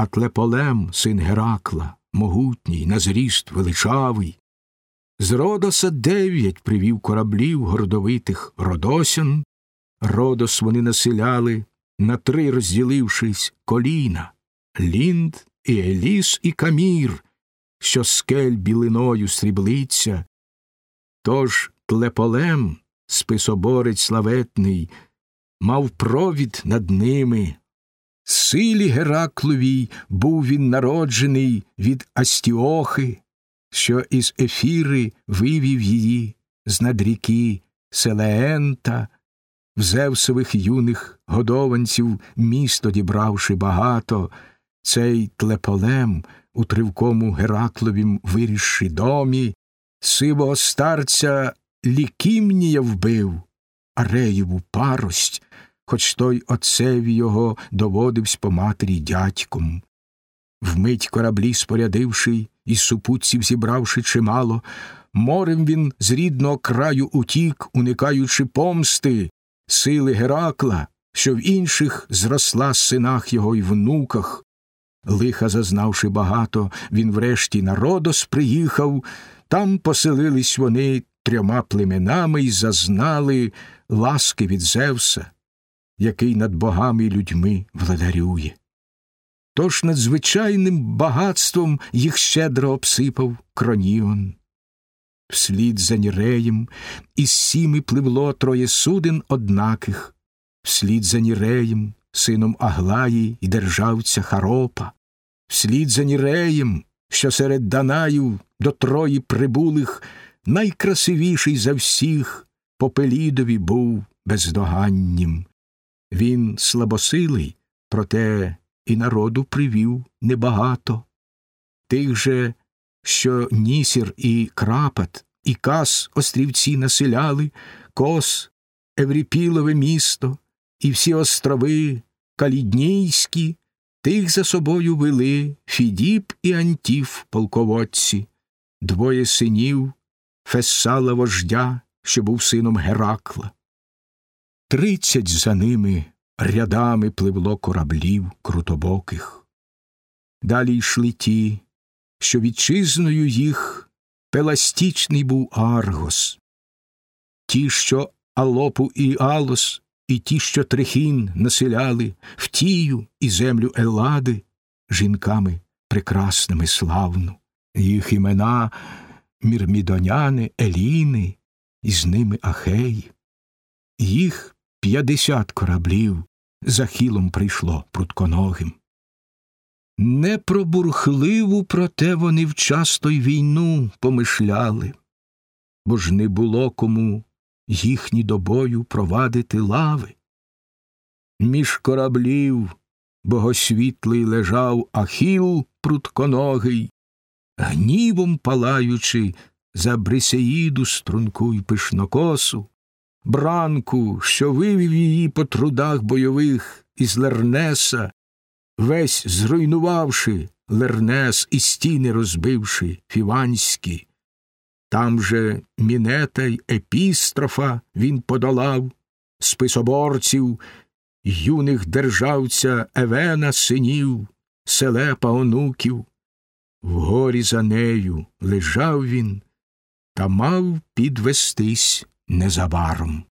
а Тлеполем, син Геракла, могутній, на зріст величавий. З Родоса дев'ять привів кораблів гордовитих родосян. Родос вони населяли, на три розділившись коліна Лінд, і Еліс, і Камір, що скель білиною сріблиться. Тож тлеполем, списоборець славетний, мав провід над ними. Силі Геракловій був він народжений від Астіохи, що із ефіри вивів її з над ріки Селеента, в Зевсових юних годованців місто дібравши багато, цей тлеполем у тривкому Геракловім вирішши домі, сивого старця лікімнія вбив, Ареєву парость, хоч той отцеві його доводивсь по матері дядьком. Вмить кораблі спорядивши і супутців зібравши чимало, морем він з рідного краю утік, уникаючи помсти, сили Геракла, що в інших зросла синах його й внуках. Лиха зазнавши багато, він врешті на Родос приїхав, там поселились вони трьома племенами й зазнали ласки від Зевса, який над богами й людьми владарює. Тож надзвичайним багатством їх щедро обсипав Кроніон. Вслід за Ніреєм із сіми пливло троє суден однаких, вслід за Ніреєм, сином Аглаї й державця Харопа, вслід за Ніреєм, що серед Данаїв до трої прибулих, найкрасивіший за всіх по Пелідові був бездоганнім. Він слабосилий, проте і народу привів небагато. Тих же, що Нісір і Крапат, і Кас острівці населяли, Кос, Евріпілове місто, і всі острови Каліднійські, тих за собою вели Фідіп і Антіф полководці, двоє синів Фессала вождя, що був сином Геракла. Тридцять за ними рядами пливло кораблів крутобоких. Далі йшли ті, що вітчизною їх пеластічний був Аргос, ті, що Алопу і Алос, і ті, що Трехін населяли в тію і землю Елади, жінками прекрасними славну, їх імена мірмідоняни, Еліни, і з ними Ахеї. Їх п'ятдесят кораблів за хілом прийшло прутконогим. Не про бурхливу, проте вони вчасто й війну помишляли, бо ж не було кому їхні до бою провадити лави. Між кораблів богосвітлий лежав Ахіл прутконогий, гнівом палаючи за Брисеїду струнку й пишнокосу, бранку, що вивів її по трудах бойових із Лернеса, весь зруйнувавши Лернес і стіни розбивши фіванські. Там же мінета й епістрофа він подолав, списоборців, юних державця Евена синів, селепа онуків. Вгорі за нею лежав він та мав підвестись ne zabarım.